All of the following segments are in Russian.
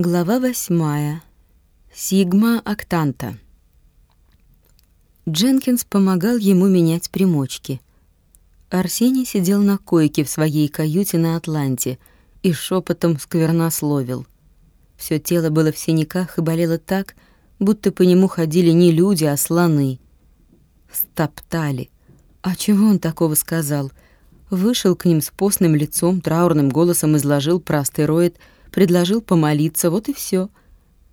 Глава восьмая. Сигма Октанта. Дженкинс помогал ему менять примочки. Арсений сидел на койке в своей каюте на Атланте и шепотом сквернословил. Все тело было в синяках и болело так, будто по нему ходили не люди, а слоны. Стоптали. А чего он такого сказал? Вышел к ним с постным лицом, траурным голосом изложил про астероид — предложил помолиться, вот и все.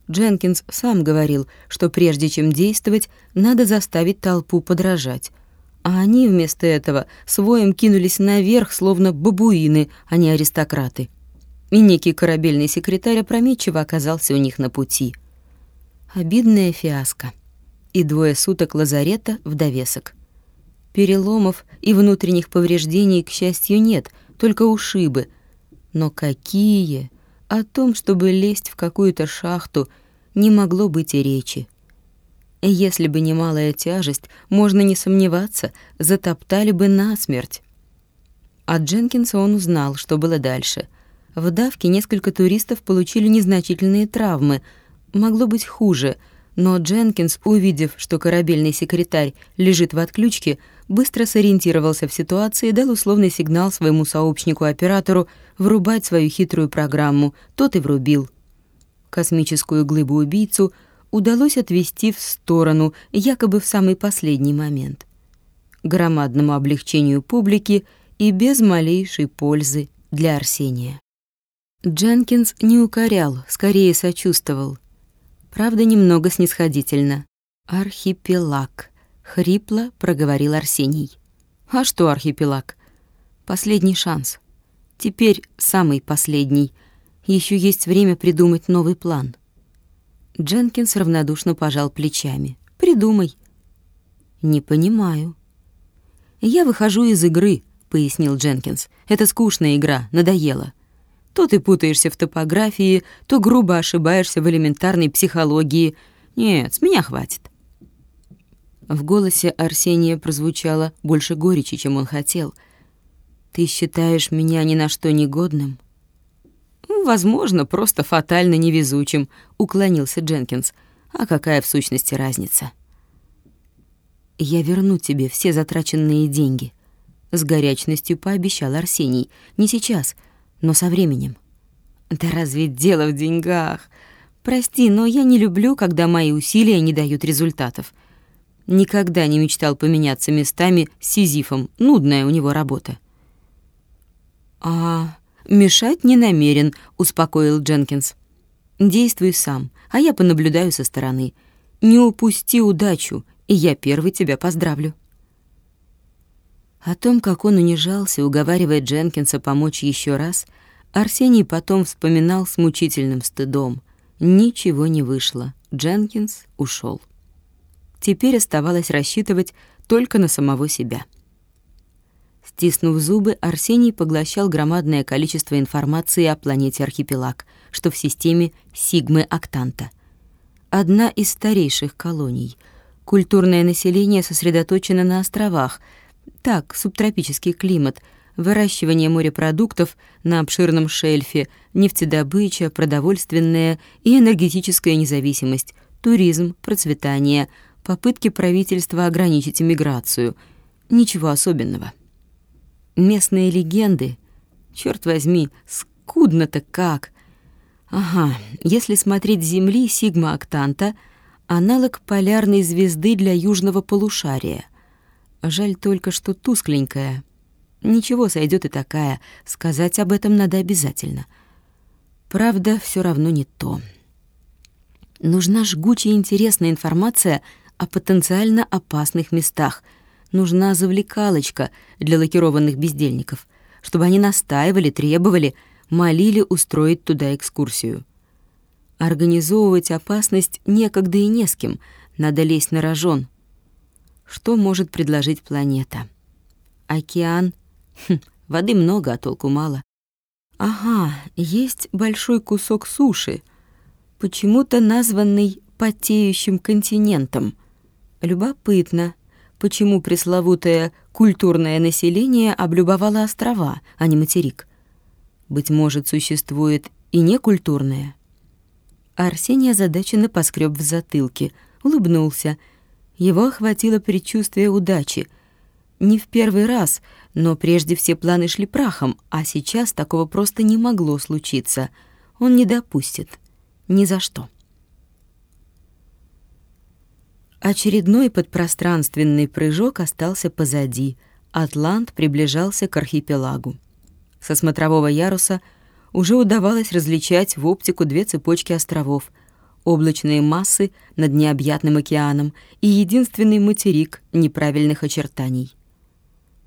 Дженкинс сам говорил, что прежде чем действовать, надо заставить толпу подражать. А они вместо этого своим кинулись наверх, словно бабуины, а не аристократы. И некий корабельный секретарь опрометчиво оказался у них на пути. Обидная фиаско. И двое суток лазарета в довесок. Переломов и внутренних повреждений, к счастью, нет, только ушибы. Но какие! О том, чтобы лезть в какую-то шахту, не могло быть и речи. Если бы не малая тяжесть, можно не сомневаться, затоптали бы насмерть. От Дженкинса он узнал, что было дальше. В давке несколько туристов получили незначительные травмы. Могло быть хуже, но Дженкинс, увидев, что корабельный секретарь лежит в отключке, быстро сориентировался в ситуации и дал условный сигнал своему сообщнику-оператору врубать свою хитрую программу, тот и врубил. Космическую глыбу-убийцу удалось отвести в сторону, якобы в самый последний момент. Громадному облегчению публики и без малейшей пользы для Арсения. Дженкинс не укорял, скорее сочувствовал. Правда, немного снисходительно. Архипелаг —— хрипло проговорил Арсений. «А что, архипелаг? Последний шанс. Теперь самый последний. Еще есть время придумать новый план». Дженкинс равнодушно пожал плечами. «Придумай». «Не понимаю». «Я выхожу из игры», — пояснил Дженкинс. «Это скучная игра, надоело. То ты путаешься в топографии, то грубо ошибаешься в элементарной психологии. Нет, с меня хватит. В голосе Арсения прозвучало больше горечи, чем он хотел. «Ты считаешь меня ни на что негодным?» «Ну, «Возможно, просто фатально невезучим», — уклонился Дженкинс. «А какая в сущности разница?» «Я верну тебе все затраченные деньги», — с горячностью пообещал Арсений. «Не сейчас, но со временем». «Да разве дело в деньгах? Прости, но я не люблю, когда мои усилия не дают результатов». Никогда не мечтал поменяться местами с Сизифом. Нудная у него работа. «А мешать не намерен», — успокоил Дженкинс. «Действуй сам, а я понаблюдаю со стороны. Не упусти удачу, и я первый тебя поздравлю». О том, как он унижался, уговаривая Дженкинса помочь еще раз, Арсений потом вспоминал с мучительным стыдом. Ничего не вышло. Дженкинс ушел. Теперь оставалось рассчитывать только на самого себя. Стиснув зубы, Арсений поглощал громадное количество информации о планете Архипелаг, что в системе Сигмы Октанта. Одна из старейших колоний. Культурное население сосредоточено на островах. Так, субтропический климат, выращивание морепродуктов на обширном шельфе, нефтедобыча, продовольственная и энергетическая независимость, туризм, процветание — попытки правительства ограничить иммиграцию. Ничего особенного. Местные легенды, черт возьми, скудно-то как. Ага, если смотреть Земли, Сигма Октанта — аналог полярной звезды для южного полушария. Жаль только, что тускленькая. Ничего, сойдет и такая. Сказать об этом надо обязательно. Правда, все равно не то. Нужна жгучая интересная информация — о потенциально опасных местах. Нужна завлекалочка для лакированных бездельников, чтобы они настаивали, требовали, молили устроить туда экскурсию. Организовывать опасность некогда и не с кем, надо лезть на рожон. Что может предложить планета? Океан? Хм, воды много, а толку мало. Ага, есть большой кусок суши, почему-то названный потеющим континентом — Любопытно, почему пресловутое культурное население облюбовало острова, а не материк. Быть может, существует и некультурное. Арсений озадаченно поскреб в затылке, улыбнулся. Его охватило предчувствие удачи. Не в первый раз, но прежде все планы шли прахом, а сейчас такого просто не могло случиться. Он не допустит. Ни за что. Очередной подпространственный прыжок остался позади. Атлант приближался к архипелагу. Со смотрового яруса уже удавалось различать в оптику две цепочки островов, облачные массы над необъятным океаном и единственный материк неправильных очертаний.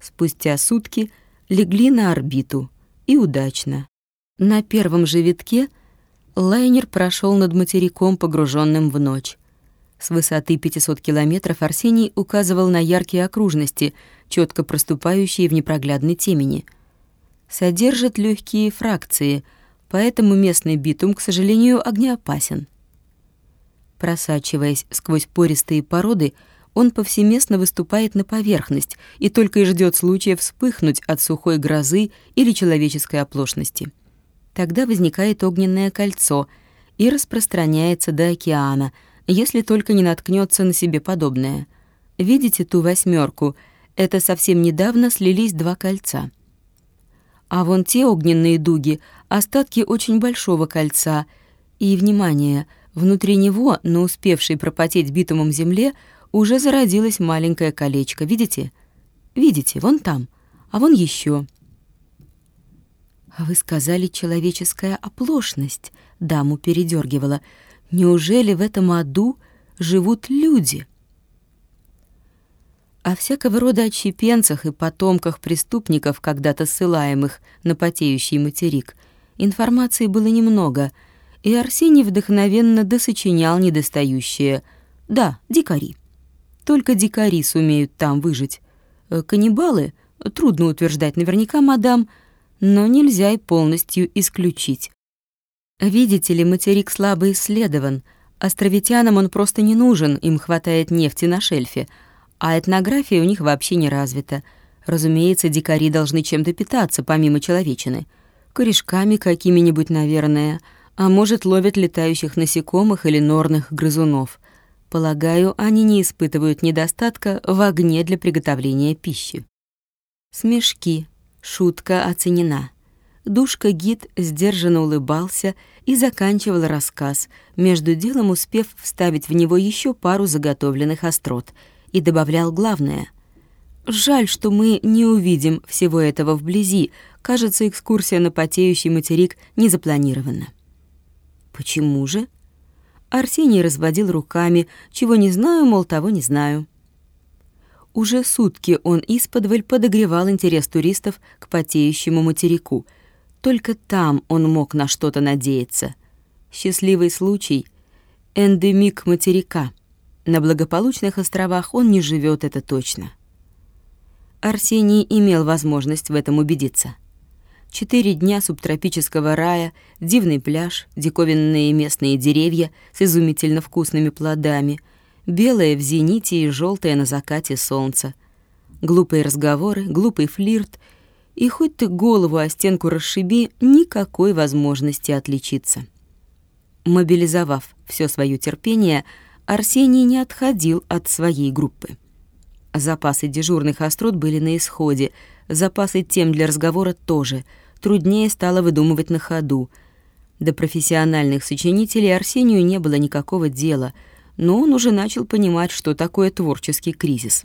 Спустя сутки легли на орбиту, и удачно. На первом же витке лайнер прошел над материком, погруженным в ночь. С высоты 500 километров Арсений указывал на яркие окружности, четко проступающие в непроглядной темени — содержит легкие фракции, поэтому местный битум, к сожалению, огнеопасен. Просачиваясь сквозь пористые породы, он повсеместно выступает на поверхность и только и ждет случая вспыхнуть от сухой грозы или человеческой оплошности. Тогда возникает огненное кольцо и распространяется до океана, если только не наткнется на себе подобное. Видите ту восьмерку? Это совсем недавно слились два кольца — а вон те огненные дуги — остатки очень большого кольца. И, внимание, внутри него, на успевшей пропотеть битумом земле, уже зародилось маленькое колечко. Видите? Видите, вон там, а вон еще. А вы сказали человеческая оплошность, даму передергивала. Неужели в этом аду живут люди? — о всякого рода отщепенцах и потомках преступников, когда-то ссылаемых на потеющий материк, информации было немного, и Арсений вдохновенно досочинял недостающее. Да, дикари. Только дикари сумеют там выжить. Э, каннибалы? Трудно утверждать наверняка, мадам, но нельзя и полностью исключить. Видите ли, материк слабо исследован. Островитянам он просто не нужен, им хватает нефти на шельфе — а этнография у них вообще не развита. Разумеется, дикари должны чем-то питаться, помимо человечины. Корешками какими-нибудь, наверное, а может, ловят летающих насекомых или норных грызунов. Полагаю, они не испытывают недостатка в огне для приготовления пищи. Смешки. Шутка оценена. Душка-гид сдержанно улыбался и заканчивал рассказ, между делом успев вставить в него еще пару заготовленных острот — и добавлял главное. «Жаль, что мы не увидим всего этого вблизи. Кажется, экскурсия на потеющий материк не запланирована». «Почему же?» Арсений разводил руками. «Чего не знаю, мол, того не знаю». Уже сутки он исподволь подогревал интерес туристов к потеющему материку. Только там он мог на что-то надеяться. Счастливый случай — эндемик материка — на благополучных островах он не живет, это точно. Арсений имел возможность в этом убедиться. Четыре дня субтропического рая, дивный пляж, диковинные местные деревья с изумительно вкусными плодами, белое в зените и желтое на закате солнца, глупые разговоры, глупый флирт, и хоть ты голову о стенку расшиби, никакой возможности отличиться. Мобилизовав все свое терпение, Арсений не отходил от своей группы. Запасы дежурных острот были на исходе, запасы тем для разговора тоже. Труднее стало выдумывать на ходу. До профессиональных сочинителей Арсению не было никакого дела, но он уже начал понимать, что такое творческий кризис.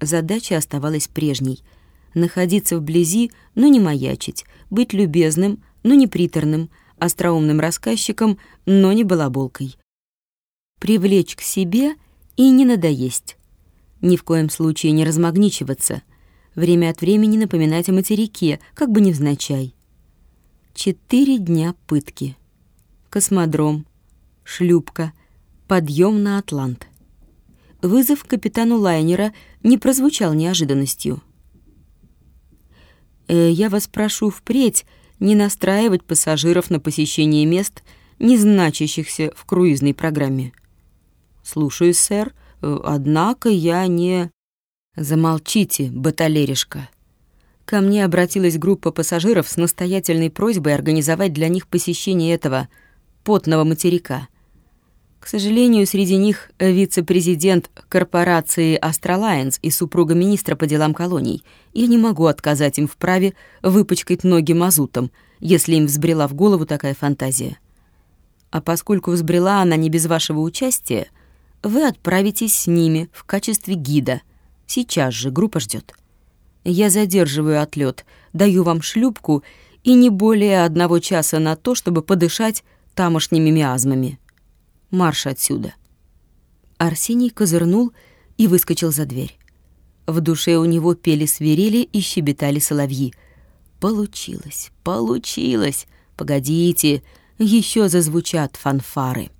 Задача оставалась прежней — находиться вблизи, но не маячить, быть любезным, но не приторным, остроумным рассказчиком, но не балаболкой привлечь к себе и не надоесть. Ни в коем случае не размагничиваться, время от времени напоминать о материке, как бы невзначай. Четыре дня пытки. Космодром, шлюпка, подъем на Атлант. Вызов капитану лайнера не прозвучал неожиданностью. «Э, «Я вас прошу впредь не настраивать пассажиров на посещение мест, не значащихся в круизной программе». «Слушаюсь, сэр. Э, однако я не...» «Замолчите, баталеришка». Ко мне обратилась группа пассажиров с настоятельной просьбой организовать для них посещение этого потного материка. К сожалению, среди них вице-президент корпорации Астралайнс и супруга министра по делам колоний. Я не могу отказать им в праве выпачкать ноги мазутом, если им взбрела в голову такая фантазия. А поскольку взбрела она не без вашего участия, вы отправитесь с ними в качестве гида. Сейчас же группа ждет. Я задерживаю отлет, даю вам шлюпку и не более одного часа на то, чтобы подышать тамошними миазмами. Марш отсюда. Арсений козырнул и выскочил за дверь. В душе у него пели свирели и щебетали соловьи. Получилось, получилось. Погодите, еще зазвучат фанфары.